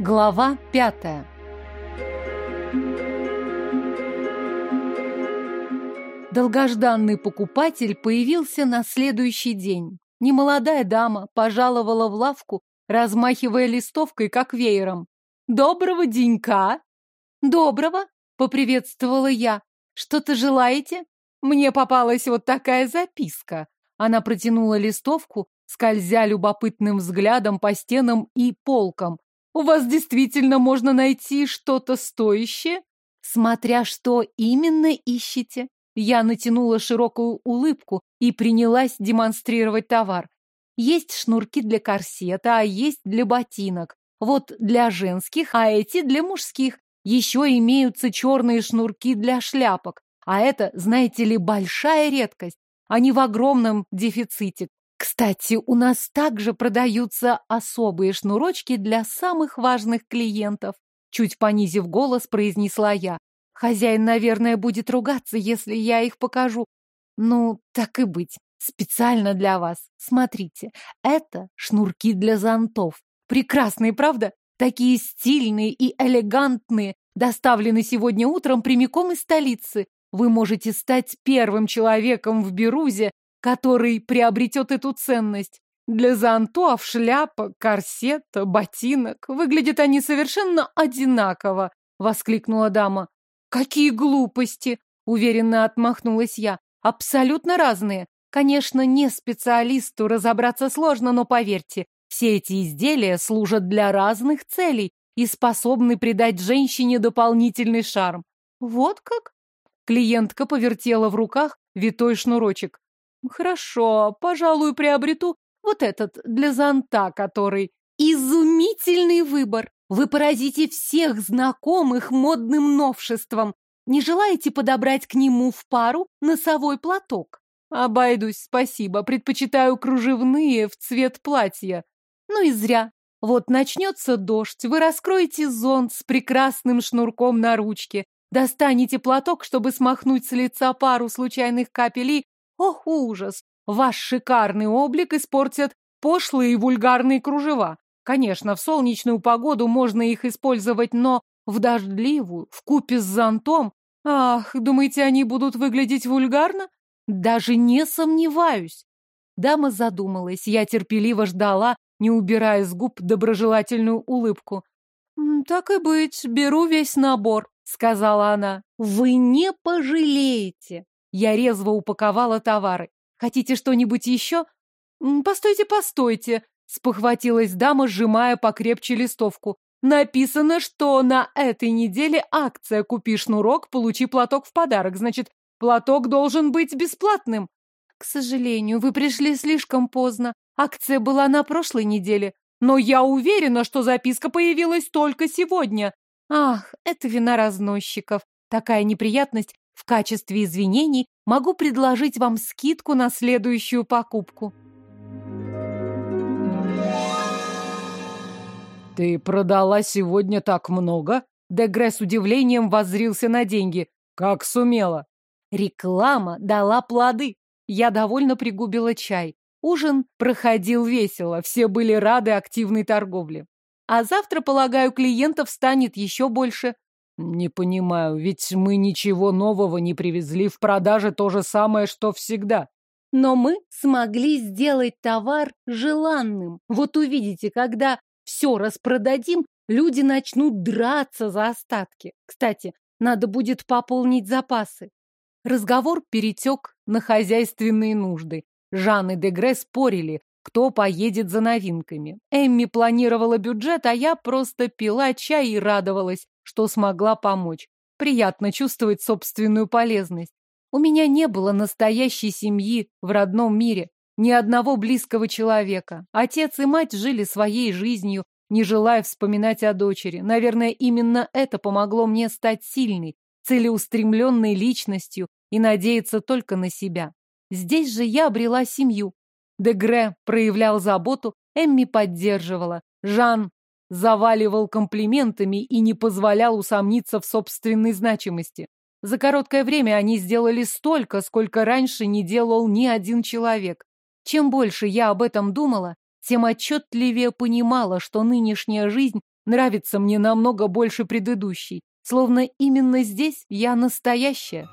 Глава пятая Долгожданный покупатель появился на следующий день. Немолодая дама пожаловала в лавку, размахивая листовкой, как веером. «Доброго денька!» «Доброго!» — поприветствовала я. «Что-то желаете?» «Мне попалась вот такая записка». Она протянула листовку, скользя любопытным взглядом по стенам и полкам. «У вас действительно можно найти что-то стоящее?» «Смотря что именно ищете». Я натянула широкую улыбку и принялась демонстрировать товар. Есть шнурки для корсета, а есть для ботинок. Вот для женских, а эти для мужских. Еще имеются черные шнурки для шляпок. А это, знаете ли, большая редкость. Они в огромном дефиците. Кстати, у нас также продаются особые шнурочки для самых важных клиентов. Чуть понизив голос, произнесла я. Хозяин, наверное, будет ругаться, если я их покажу. Ну, так и быть. Специально для вас. Смотрите, это шнурки для зонтов. Прекрасные, правда? Такие стильные и элегантные. Доставлены сегодня утром прямиком из столицы. Вы можете стать первым человеком в Берузе, который приобретет эту ценность. Для зонтов шляпа, корсет, ботинок. Выглядят они совершенно одинаково, воскликнула дама. «Какие глупости!» — уверенно отмахнулась я. «Абсолютно разные. Конечно, не специалисту разобраться сложно, но поверьте, все эти изделия служат для разных целей и способны придать женщине дополнительный шарм. Вот как? Клиентка повертела в руках витой шнурочек. Хорошо, пожалуй, приобрету вот этот для зонта, который... Изумительный выбор! Вы поразите всех знакомых модным новшеством. Не желаете подобрать к нему в пару носовой платок? Обойдусь, спасибо. Предпочитаю кружевные в цвет платья. Ну и зря. Вот начнется дождь, вы раскроете зонт с прекрасным шнурком на ручке, достанете платок, чтобы смахнуть с лица пару случайных капель и... Ох, ужас! Ваш шикарный облик испортят пошлые и вульгарные кружева. Конечно, в солнечную погоду можно их использовать, но в дождливую, в купе с зонтом... Ах, думаете, они будут выглядеть вульгарно? Даже не сомневаюсь. Дама задумалась, я терпеливо ждала, не убирая с губ доброжелательную улыбку. «Так и быть, беру весь набор», — сказала она. «Вы не пожалеете!» Я резво упаковала товары. «Хотите что-нибудь еще?» «Постойте, постойте!» Спохватилась дама, сжимая покрепче листовку. Написано, что на этой неделе акция «Купи шнурок, получи платок в подарок». Значит, платок должен быть бесплатным. К сожалению, вы пришли слишком поздно. Акция была на прошлой неделе. Но я уверена, что записка появилась только сегодня. Ах, это вина разносчиков. Такая неприятность. В качестве извинений могу предложить вам скидку на следующую покупку. «Ты продала сегодня так много?» Дегре с удивлением воззрился на деньги. «Как сумела?» Реклама дала плоды. Я довольно пригубила чай. Ужин проходил весело, все были рады активной торговле. А завтра, полагаю, клиентов станет еще больше. Не понимаю, ведь мы ничего нового не привезли, в продаже то же самое, что всегда. Но мы смогли сделать товар желанным. Вот увидите, когда все распродадим, люди начнут драться за остатки. Кстати, надо будет пополнить запасы. Разговор перетек на хозяйственные нужды. Жан и Дегре спорили, кто поедет за новинками. Эмми планировала бюджет, а я просто пила чай и радовалась, что смогла помочь. Приятно чувствовать собственную полезность. У меня не было настоящей семьи в родном мире ни одного близкого человека. Отец и мать жили своей жизнью, не желая вспоминать о дочери. Наверное, именно это помогло мне стать сильной, целеустремленной личностью и надеяться только на себя. Здесь же я обрела семью. Дегре проявлял заботу, Эмми поддерживала. Жан заваливал комплиментами и не позволял усомниться в собственной значимости. За короткое время они сделали столько, сколько раньше не делал ни один человек. Чем больше я об этом думала, тем отчетливее понимала, что нынешняя жизнь нравится мне намного больше предыдущей. Словно именно здесь я настоящая.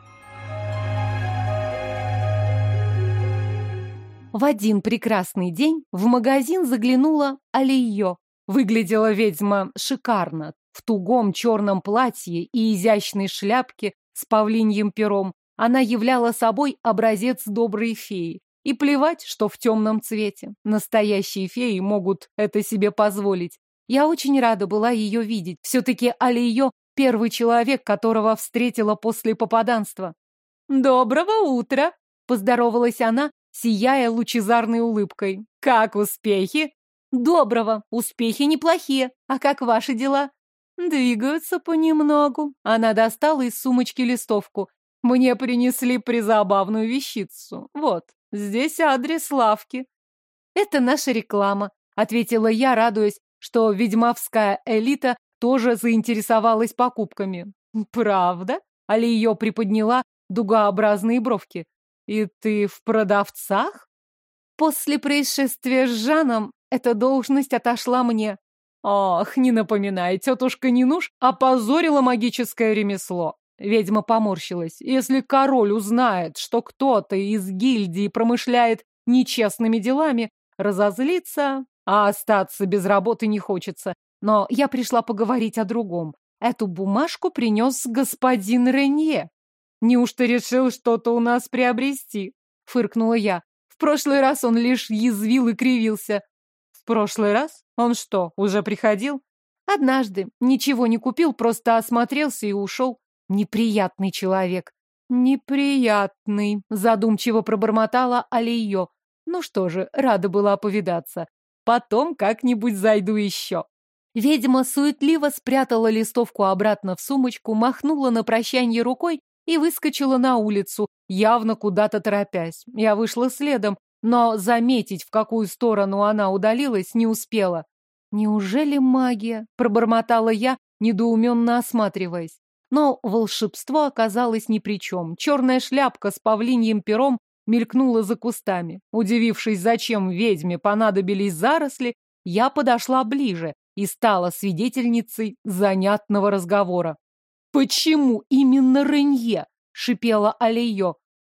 В один прекрасный день в магазин заглянула Алиё. Выглядела ведьма шикарно, в тугом черном платье и изящной шляпке с павлиньим пером. Она являла собой образец доброй феи. И плевать, что в темном цвете. Настоящие феи могут это себе позволить. Я очень рада была ее видеть. Все-таки Алиё — первый человек, которого встретила после попаданства. «Доброго утра!» — поздоровалась она, сияя лучезарной улыбкой. «Как успехи?» «Доброго! Успехи неплохие. А как ваши дела?» «Двигаются понемногу». Она достала из сумочки листовку. «Мне принесли призабавную вещицу. Вот, здесь адрес лавки». «Это наша реклама», — ответила я, радуясь, что ведьмовская элита тоже заинтересовалась покупками. «Правда?» — Али ее приподняла дугообразные бровки. «И ты в продавцах?» После происшествия с Жаном эта должность отошла мне. Ох, не напоминай, тетушка Нинуш опозорила магическое ремесло. Ведьма поморщилась. Если король узнает, что кто-то из гильдии промышляет нечестными делами, разозлится, а остаться без работы не хочется. Но я пришла поговорить о другом. Эту бумажку принес господин Ренье. Неужто решил что-то у нас приобрести? Фыркнула я. В прошлый раз он лишь язвил и кривился. В прошлый раз? Он что, уже приходил? Однажды. Ничего не купил, просто осмотрелся и ушел. Неприятный человек. Неприятный, задумчиво пробормотала Алиё. Ну что же, рада была повидаться. Потом как-нибудь зайду еще. Ведьма суетливо спрятала листовку обратно в сумочку, махнула на прощанье рукой и выскочила на улицу, явно куда-то торопясь. Я вышла следом, но заметить, в какую сторону она удалилась, не успела. «Неужели магия?» — пробормотала я, недоуменно осматриваясь. Но волшебство оказалось ни при чем. Черная шляпка с павлиньим пером мелькнула за кустами. Удивившись, зачем ведьме понадобились заросли, я подошла ближе и стала свидетельницей занятного разговора. «Почему именно Ренье?» — шипела Алиё.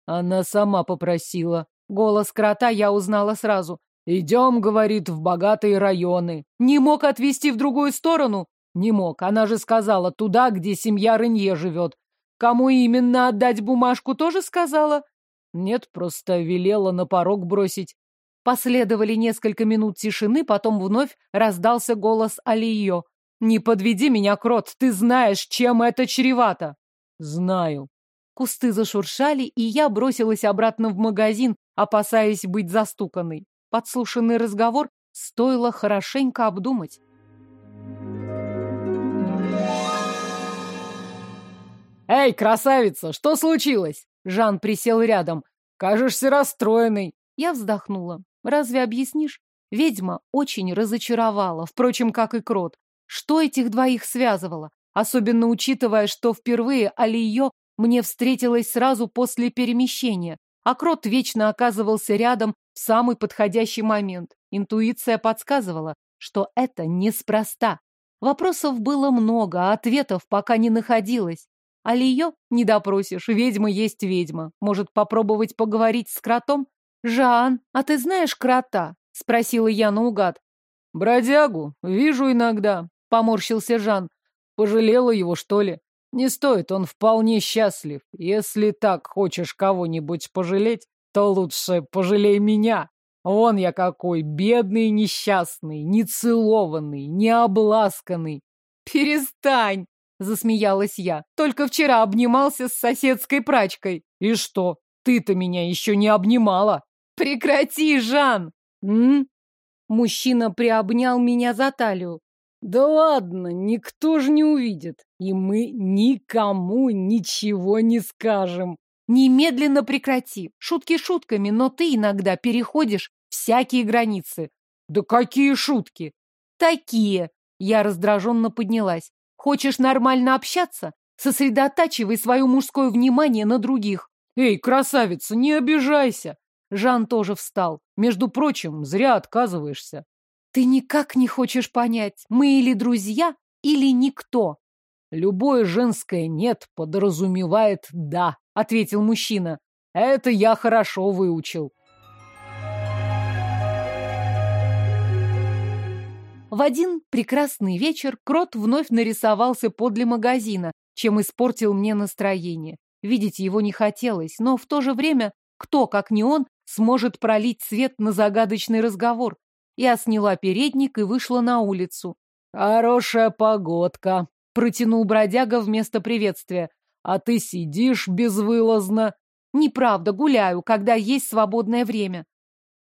Она сама попросила. Голос крота я узнала сразу. «Идем, — говорит, — в богатые районы». Не мог отвезти в другую сторону? Не мог. Она же сказала, туда, где семья Ренье живет. Кому именно отдать бумажку, тоже сказала? Нет, просто велела на порог бросить. Последовали несколько минут тишины, потом вновь раздался голос Алиё. «Не подведи меня, Крот, ты знаешь, чем это чревато!» «Знаю». Кусты зашуршали, и я бросилась обратно в магазин, опасаясь быть застуканной. Подслушанный разговор стоило хорошенько обдумать. «Эй, красавица, что случилось?» Жан присел рядом. «Кажешься расстроенной». Я вздохнула. «Разве объяснишь?» Ведьма очень разочаровала, впрочем, как и Крот. Что этих двоих связывало? Особенно учитывая, что впервые Алиё мне встретилась сразу после перемещения, а Крот вечно оказывался рядом в самый подходящий момент. Интуиция подсказывала, что это неспроста. Вопросов было много, а ответов пока не находилось. Алиё не допросишь, ведьма есть ведьма. Может, попробовать поговорить с кротом? «Жан, а ты знаешь крота?» — спросила я наугад. «Бродягу вижу иногда. Поморщился Жан. Пожалела его, что ли? Не стоит, он вполне счастлив. Если так хочешь кого-нибудь пожалеть, то лучше пожалей меня. Вон я какой, бедный несчастный, нецелованный, необласканный. Перестань, засмеялась я. Только вчера обнимался с соседской прачкой. И что? Ты-то меня еще не обнимала. Прекрати, Жан! М? Мужчина приобнял меня за талию. Да ладно, никто же не увидит. И мы никому ничего не скажем. Немедленно прекрати. Шутки шутками, но ты иногда переходишь всякие границы. Да какие шутки? Такие. Я раздраженно поднялась. Хочешь нормально общаться? Сосредотачивай свое мужское внимание на других. Эй, красавица, не обижайся. Жан тоже встал. Между прочим, зря отказываешься. Ты никак не хочешь понять, мы или друзья, или никто. Любое женское «нет» подразумевает «да», — ответил мужчина. Это я хорошо выучил. В один прекрасный вечер Крот вновь нарисовался подле магазина, чем испортил мне настроение. Видеть его не хотелось, но в то же время кто, как не он, сможет пролить свет на загадочный разговор? Я сняла передник и вышла на улицу. «Хорошая погодка», — протянул бродяга вместо приветствия. «А ты сидишь безвылазно». «Неправда, гуляю, когда есть свободное время».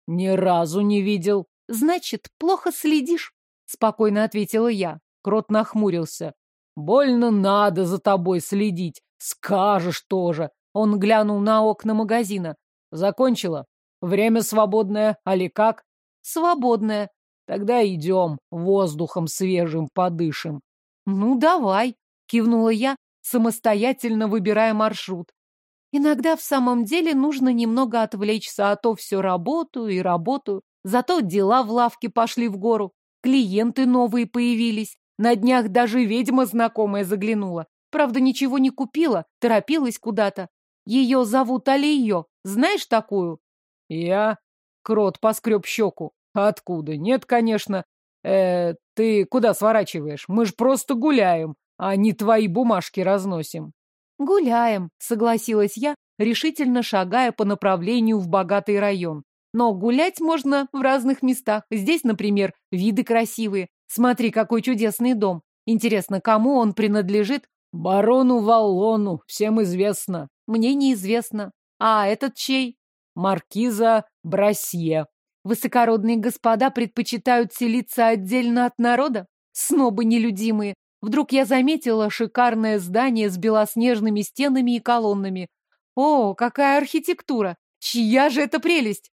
«Ни разу не видел». «Значит, плохо следишь», — спокойно ответила я. Крот нахмурился. «Больно надо за тобой следить. Скажешь тоже». Он глянул на окна магазина. «Закончила? Время свободное, али как?» «Свободное». «Тогда идем, воздухом свежим подышим». «Ну, давай», — кивнула я, самостоятельно выбирая маршрут. Иногда в самом деле нужно немного отвлечься, а то все работаю и работаю. Зато дела в лавке пошли в гору, клиенты новые появились. На днях даже ведьма знакомая заглянула. Правда, ничего не купила, торопилась куда-то. Ее зовут Алиё. Знаешь такую? Я? Крот поскреб щеку. Откуда? Нет, конечно. Э, ты куда сворачиваешь? Мы ж просто гуляем, а не твои бумажки разносим. Гуляем, согласилась я, решительно шагая по направлению в богатый район. Но гулять можно в разных местах. Здесь, например, виды красивые. Смотри, какой чудесный дом. Интересно, кому он принадлежит? Барону Валлону, всем известно. Мне неизвестно. А этот чей? Маркиза Брасье. Высокородные господа предпочитают селиться отдельно от народа? Снобы нелюдимые. Вдруг я заметила шикарное здание с белоснежными стенами и колоннами. О, какая архитектура! Чья же это прелесть?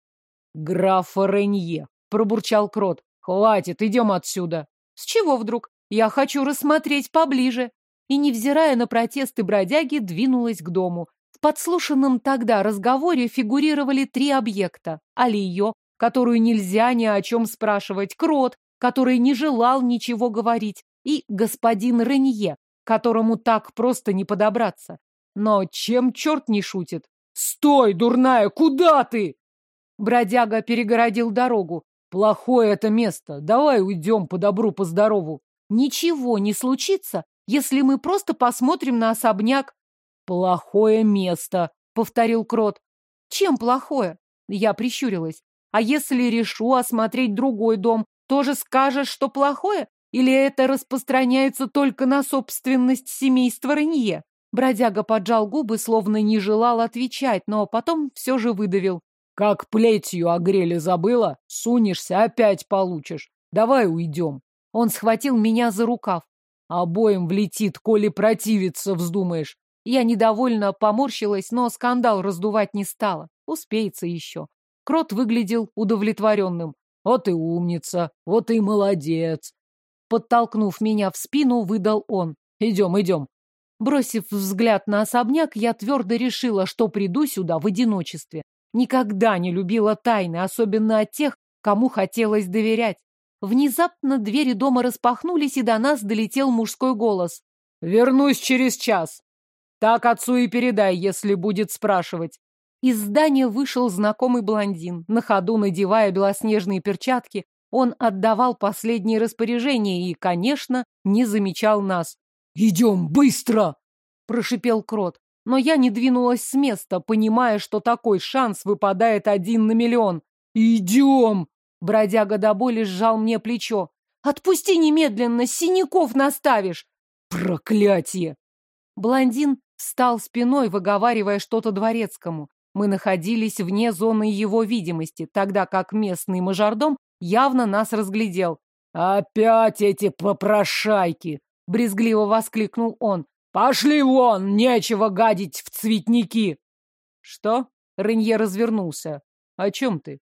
Графа Ренье, пробурчал Крот. Хватит, идем отсюда. С чего вдруг? Я хочу рассмотреть поближе. И, невзирая на протесты бродяги, двинулась к дому. В подслушанном тогда разговоре фигурировали три объекта. Алиё, которую нельзя ни о чем спрашивать, Крот, который не желал ничего говорить, и господин Ренье, которому так просто не подобраться. Но чем черт не шутит? «Стой, дурная, куда ты?» Бродяга перегородил дорогу. «Плохое это место. Давай уйдем по добру, по здорову». «Ничего не случится, если мы просто посмотрим на особняк». «Плохое место», — повторил Крот. «Чем плохое?» Я прищурилась. «А если решу осмотреть другой дом, тоже скажешь, что плохое? Или это распространяется только на собственность семейства Ренье? Бродяга поджал губы, словно не желал отвечать, но потом все же выдавил. Как плетью огрели забыла, сунешься, опять получишь. Давай уйдем. Он схватил меня за рукав. Обоим влетит, коли противиться вздумаешь. Я недовольно поморщилась, но скандал раздувать не стала. Успеется еще. Крот выглядел удовлетворенным. Вот и умница, вот и молодец. Подтолкнув меня в спину, выдал он. Идем, идем. Бросив взгляд на особняк, я твердо решила, что приду сюда в одиночестве. Никогда не любила тайны, особенно от тех, кому хотелось доверять. Внезапно двери дома распахнулись, и до нас долетел мужской голос. «Вернусь через час. Так отцу и передай, если будет спрашивать». Из здания вышел знакомый блондин, на ходу надевая белоснежные перчатки, он отдавал последние распоряжения и, конечно, не замечал нас. «Идем, быстро!» – прошипел Крот. Но я не двинулась с места, понимая, что такой шанс выпадает один на миллион. «Идем!» – бродяга до боли сжал мне плечо. «Отпусти немедленно, синяков наставишь!» «Проклятие!» Блондин встал спиной, выговаривая что-то дворецкому. Мы находились вне зоны его видимости, тогда как местный мажордом явно нас разглядел. «Опять эти попрошайки!» — брезгливо воскликнул он. «Пошли вон! Нечего гадить в цветники!» «Что?» — Ренье развернулся. «О чем ты?»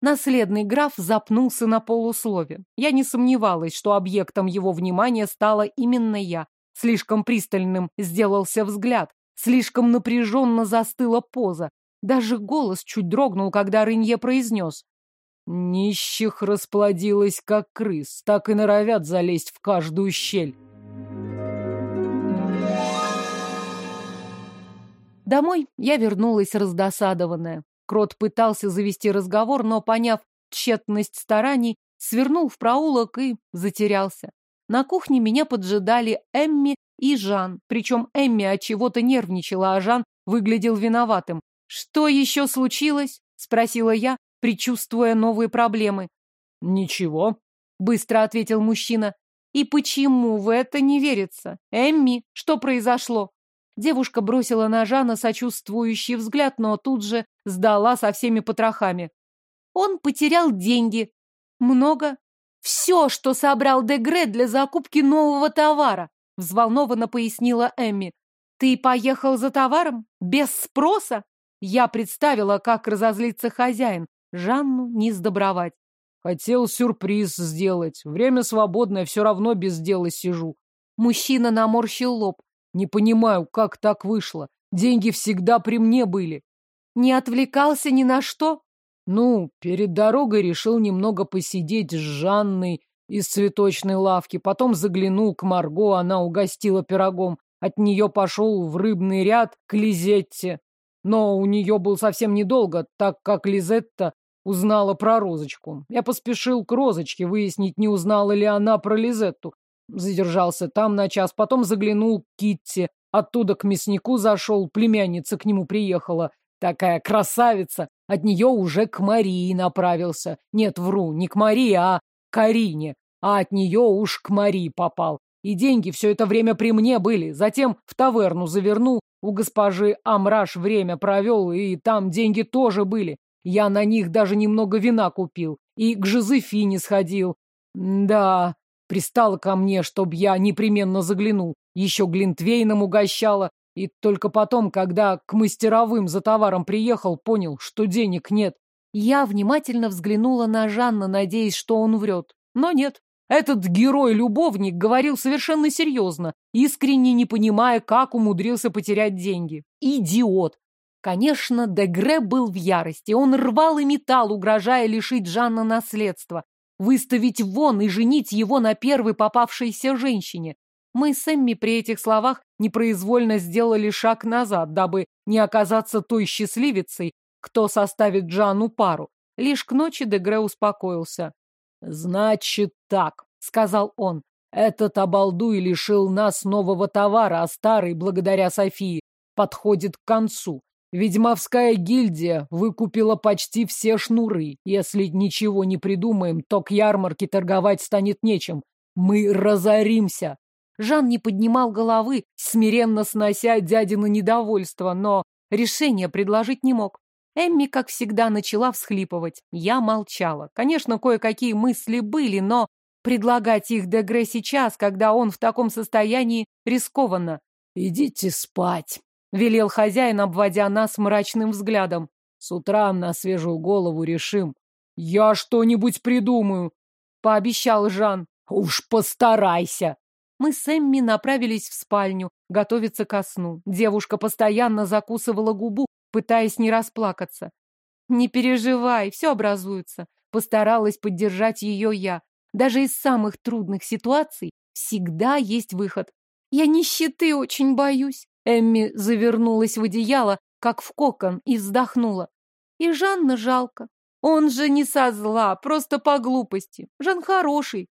Наследный граф запнулся на полуслове. Я не сомневалась, что объектом его внимания стала именно я. Слишком пристальным сделался взгляд, слишком напряженно застыла поза. Даже голос чуть дрогнул, когда Ренье произнес. Нищих расплодилось, как крыс, так и норовят залезть в каждую щель. Домой я вернулась раздосадованная. Крот пытался завести разговор, но, поняв тщетность стараний, свернул в проулок и затерялся. На кухне меня поджидали Эмми и Жан, причем Эмми от чего-то нервничала, а Жан выглядел виноватым. «Что еще случилось?» — спросила я, предчувствуя новые проблемы. «Ничего», — быстро ответил мужчина. «И почему в это не верится? Эмми, что произошло?» Девушка бросила на Жана сочувствующий взгляд, но тут же сдала со всеми потрохами. Он потерял деньги. Много. Все, что собрал Дегре для закупки нового товара, взволнованно пояснила Эмми. Ты поехал за товаром? Без спроса? Я представила, как разозлится хозяин. Жанну не сдобровать. Хотел сюрприз сделать. Время свободное, все равно без дела сижу. Мужчина наморщил лоб. Не понимаю, как так вышло. Деньги всегда при мне были. Не отвлекался ни на что? Ну, перед дорогой решил немного посидеть с Жанной из цветочной лавки. Потом заглянул к Марго, она угостила пирогом. От нее пошел в рыбный ряд к Лизетте. Но у нее был совсем недолго, так как Лизетта узнала про Розочку. Я поспешил к Розочке выяснить, не узнала ли она про Лизетту. Задержался там на час, потом заглянул к Китти, оттуда к мяснику зашел, племянница к нему приехала. Такая красавица! От нее уже к Марии направился. Нет, вру, не к Марии, а к Карине. А от нее уж к Марии попал. И деньги все это время при мне были. Затем в таверну завернул, у госпожи Амраш время провел, и там деньги тоже были. Я на них даже немного вина купил. И к Жозефине сходил. Да, Пристала ко мне, чтоб я непременно заглянул. Еще Глинтвейном угощала. И только потом, когда к мастеровым за товаром приехал, понял, что денег нет. Я внимательно взглянула на Жанна, надеясь, что он врет. Но нет. Этот герой-любовник говорил совершенно серьезно, искренне не понимая, как умудрился потерять деньги. Идиот! Конечно, Дегре был в ярости. Он рвал и металл, угрожая лишить Жанна наследства выставить вон и женить его на первой попавшейся женщине. Мы с Эмми при этих словах непроизвольно сделали шаг назад, дабы не оказаться той счастливицей, кто составит Джану пару. Лишь к ночи Дегре успокоился. «Значит так», — сказал он, — «этот обалдуй лишил нас нового товара, а старый, благодаря Софии, подходит к концу. Ведьмовская гильдия выкупила почти все шнуры. Если ничего не придумаем, то к ярмарке торговать станет нечем. Мы разоримся. Жан не поднимал головы, смиренно снося дядина недовольство, но решение предложить не мог. Эмми, как всегда, начала всхлипывать. Я молчала. Конечно, кое-какие мысли были, но предлагать их Дегре сейчас, когда он в таком состоянии, рискованно. «Идите спать», — велел хозяин, обводя нас мрачным взглядом. «С утра на свежую голову решим». «Я что-нибудь придумаю», — пообещал Жан. «Уж постарайся». Мы с Эмми направились в спальню, готовиться ко сну. Девушка постоянно закусывала губу, пытаясь не расплакаться. «Не переживай, все образуется», — постаралась поддержать ее я. Даже из самых трудных ситуаций всегда есть выход. «Я нищеты очень боюсь», Эмми завернулась в одеяло, как в кокон, и вздохнула. И Жанна жалко. Он же не со зла, просто по глупости. Жан хороший.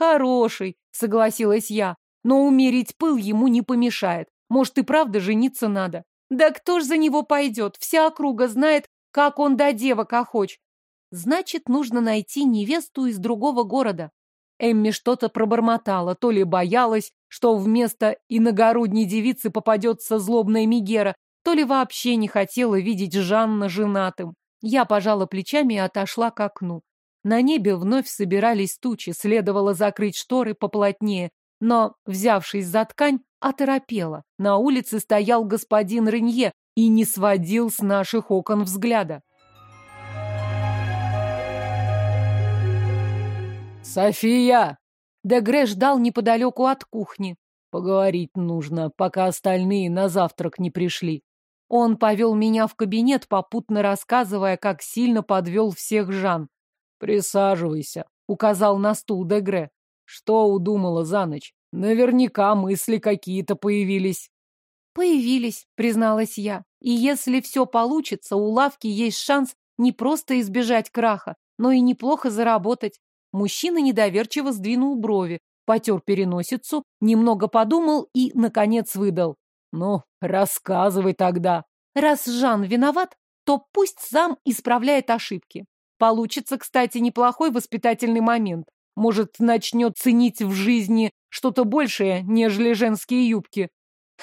Хороший, согласилась я. Но умерить пыл ему не помешает. Может, и правда жениться надо. Да кто ж за него пойдет? Вся округа знает, как он до девок охоч. Значит, нужно найти невесту из другого города. Эмми что-то пробормотала, то ли боялась, что вместо иногородней девицы попадется злобная Мигера, то ли вообще не хотела видеть Жанна женатым. Я пожала плечами и отошла к окну. На небе вновь собирались тучи, следовало закрыть шторы поплотнее, но, взявшись за ткань, оторопела. На улице стоял господин Ренье и не сводил с наших окон взгляда. «София!» Дегре ждал неподалеку от кухни. «Поговорить нужно, пока остальные на завтрак не пришли». Он повел меня в кабинет, попутно рассказывая, как сильно подвел всех Жан. Присаживайся, указал на стул Дегре. Что удумала за ночь? Наверняка мысли какие-то появились. Появились, призналась я. И если все получится, у лавки есть шанс не просто избежать краха, но и неплохо заработать. Мужчина недоверчиво сдвинул брови, потер переносицу, немного подумал и, наконец, выдал. «Ну, рассказывай тогда». «Раз Жан виноват, то пусть сам исправляет ошибки. Получится, кстати, неплохой воспитательный момент. Может, начнет ценить в жизни что-то большее, нежели женские юбки».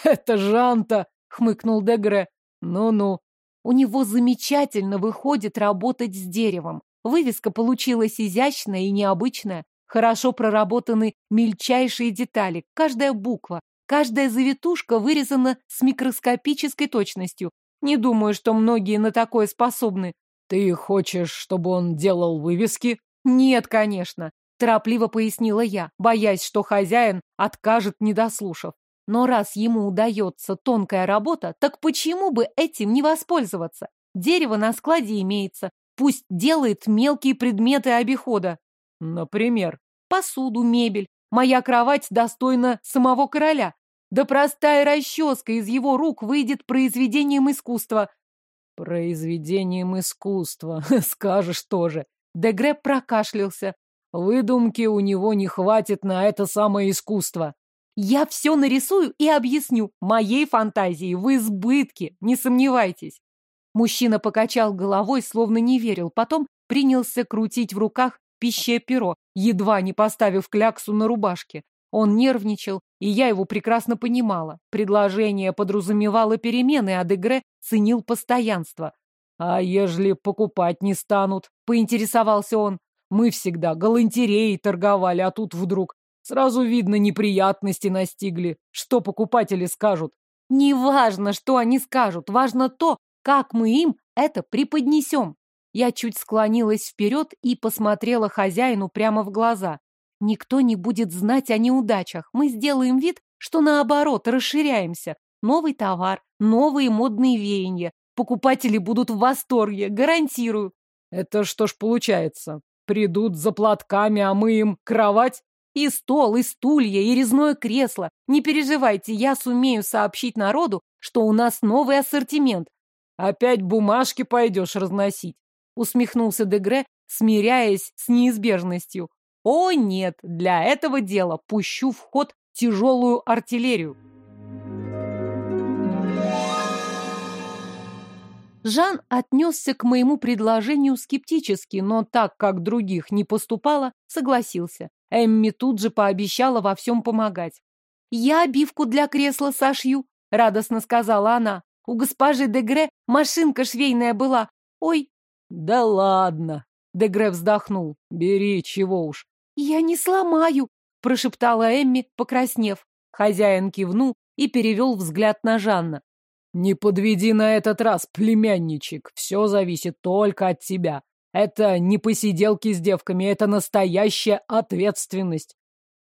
«Это Жанта!» — хмыкнул Дегре. «Ну-ну». У него замечательно выходит работать с деревом. Вывеска получилась изящная и необычная. Хорошо проработаны мельчайшие детали, каждая буква, каждая завитушка вырезана с микроскопической точностью. Не думаю, что многие на такое способны. Ты хочешь, чтобы он делал вывески? Нет, конечно, торопливо пояснила я, боясь, что хозяин откажет, не дослушав. Но раз ему удается тонкая работа, так почему бы этим не воспользоваться? Дерево на складе имеется, пусть делает мелкие предметы обихода. Например, посуду, мебель. Моя кровать достойна самого короля. Да простая расческа из его рук выйдет произведением искусства. Произведением искусства, скажешь тоже. Дегре прокашлялся. Выдумки у него не хватит на это самое искусство. Я все нарисую и объясню. Моей фантазии в избытке, не сомневайтесь. Мужчина покачал головой, словно не верил, потом принялся крутить в руках пищее перо, едва не поставив кляксу на рубашке. Он нервничал, и я его прекрасно понимала. Предложение подразумевало перемены, а Дегре ценил постоянство. «А ежели покупать не станут?» — поинтересовался он. «Мы всегда галантереей торговали, а тут вдруг сразу видно неприятности настигли. Что покупатели скажут?» «Неважно, что они скажут, важно то, как мы им это преподнесем». Я чуть склонилась вперед и посмотрела хозяину прямо в глаза. Никто не будет знать о неудачах. Мы сделаем вид, что наоборот, расширяемся. Новый товар, новые модные веяния. Покупатели будут в восторге, гарантирую. Это что ж получается? Придут за платками, а мы им кровать? И стол, и стулья, и резное кресло. Не переживайте, я сумею сообщить народу, что у нас новый ассортимент. Опять бумажки пойдешь разносить усмехнулся Дегре, смиряясь с неизбежностью. О нет, для этого дела пущу в ход тяжелую артиллерию. Жан отнесся к моему предложению скептически, но так как других не поступало, согласился. Эмми тут же пообещала во всем помогать. «Я обивку для кресла сошью», — радостно сказала она. «У госпожи Дегре машинка швейная была. Ой, да ладно, Дегре вздохнул. Бери, чего уж. Я не сломаю, прошептала Эмми, покраснев. Хозяин кивнул и перевел взгляд на Жанна. Не подведи на этот раз, племянничек. Все зависит только от тебя. Это не посиделки с девками, это настоящая ответственность.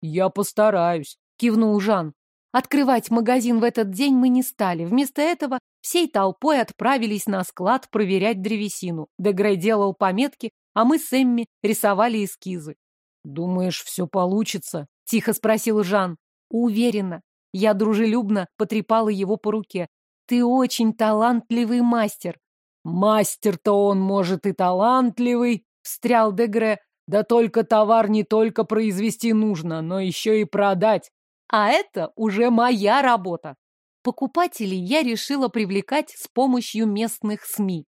Я постараюсь, кивнул Жан. Открывать магазин в этот день мы не стали. Вместо этого всей толпой отправились на склад проверять древесину. Дегрей делал пометки, а мы с Эмми рисовали эскизы. «Думаешь, все получится?» — тихо спросил Жан. «Уверена». Я дружелюбно потрепала его по руке. «Ты очень талантливый мастер». «Мастер-то он, может, и талантливый», — встрял Дегре. «Да только товар не только произвести нужно, но еще и продать. А это уже моя работа. Покупателей я решила привлекать с помощью местных СМИ.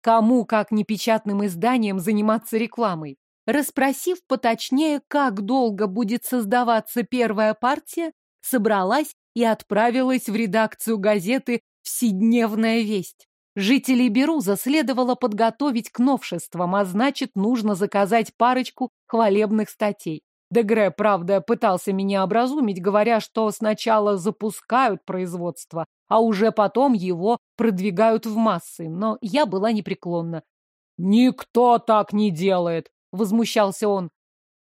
Кому, как непечатным изданиям, заниматься рекламой? Распросив поточнее, как долго будет создаваться первая партия, собралась и отправилась в редакцию газеты «Вседневная весть». Жителей Беруза следовало подготовить к новшествам, а значит, нужно заказать парочку хвалебных статей. Дегре, правда, пытался меня образумить, говоря, что сначала запускают производство, а уже потом его продвигают в массы, но я была непреклонна. «Никто так не делает!» — возмущался он.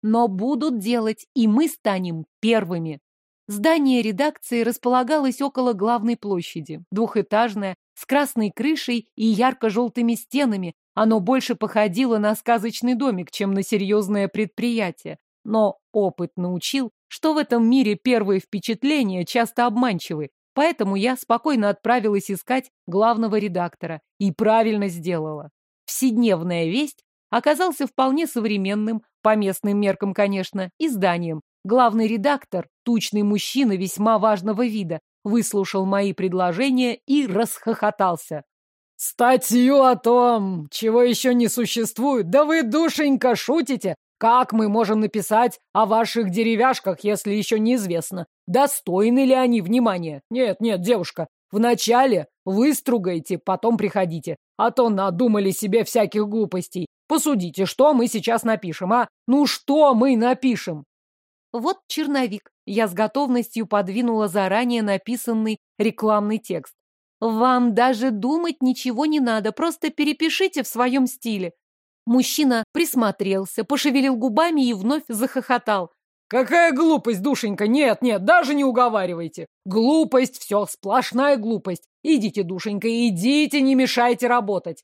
«Но будут делать, и мы станем первыми!» Здание редакции располагалось около главной площади, двухэтажное, с красной крышей и ярко-желтыми стенами, Оно больше походило на сказочный домик, чем на серьезное предприятие. Но опыт научил, что в этом мире первые впечатления часто обманчивы, поэтому я спокойно отправилась искать главного редактора. И правильно сделала. Вседневная весть оказался вполне современным, по местным меркам, конечно, изданием. Главный редактор, тучный мужчина весьма важного вида, выслушал мои предложения и расхохотался. «Статью о том, чего еще не существует? Да вы, душенька, шутите? Как мы можем написать о ваших деревяшках, если еще неизвестно, достойны ли они внимания? Нет, нет, девушка, вначале выстругайте, потом приходите, а то надумали себе всяких глупостей. Посудите, что мы сейчас напишем, а? Ну что мы напишем?» Вот черновик. Я с готовностью подвинула заранее написанный рекламный текст. Вам даже думать ничего не надо, просто перепишите в своем стиле. Мужчина присмотрелся, пошевелил губами и вновь захохотал. Какая глупость, душенька! Нет, нет, даже не уговаривайте. Глупость, все, сплошная глупость. Идите, душенька, идите, не мешайте работать.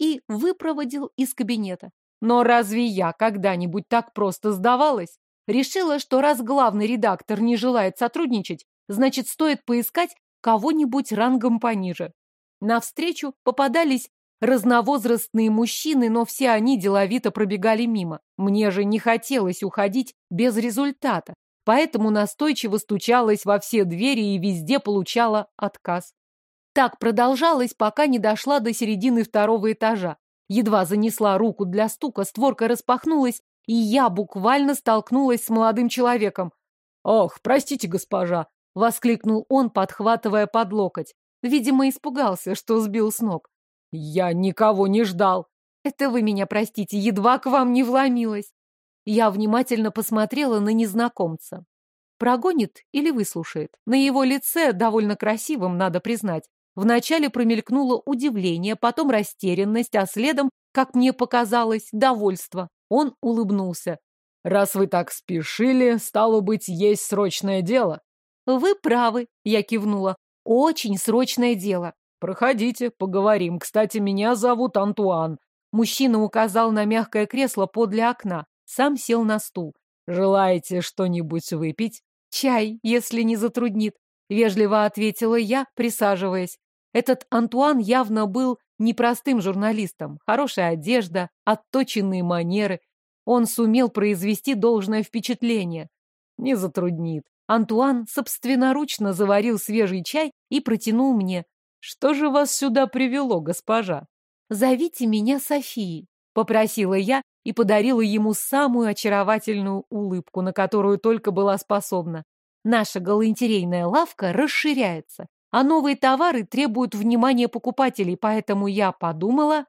И выпроводил из кабинета. Но разве я когда-нибудь так просто сдавалась? Решила, что раз главный редактор не желает сотрудничать, значит, стоит поискать кого-нибудь рангом пониже. Навстречу попадались разновозрастные мужчины, но все они деловито пробегали мимо. Мне же не хотелось уходить без результата, поэтому настойчиво стучалась во все двери и везде получала отказ. Так продолжалось, пока не дошла до середины второго этажа. Едва занесла руку для стука, створка распахнулась, и я буквально столкнулась с молодым человеком. «Ох, простите, госпожа!» — воскликнул он, подхватывая под локоть. Видимо, испугался, что сбил с ног. «Я никого не ждал!» «Это вы меня простите, едва к вам не вломилась!» Я внимательно посмотрела на незнакомца. Прогонит или выслушает? На его лице, довольно красивым, надо признать, вначале промелькнуло удивление, потом растерянность, а следом, как мне показалось, довольство. Он улыбнулся. «Раз вы так спешили, стало быть, есть срочное дело». «Вы правы», — я кивнула. «Очень срочное дело». «Проходите, поговорим. Кстати, меня зовут Антуан». Мужчина указал на мягкое кресло подле окна. Сам сел на стул. «Желаете что-нибудь выпить?» «Чай, если не затруднит», — вежливо ответила я, присаживаясь. Этот Антуан явно был непростым журналистом. Хорошая одежда, отточенные манеры. Он сумел произвести должное впечатление. Не затруднит. Антуан собственноручно заварил свежий чай и протянул мне. Что же вас сюда привело, госпожа? Зовите меня Софией, попросила я и подарила ему самую очаровательную улыбку, на которую только была способна. Наша галантерейная лавка расширяется. А новые товары требуют внимания покупателей, поэтому я подумала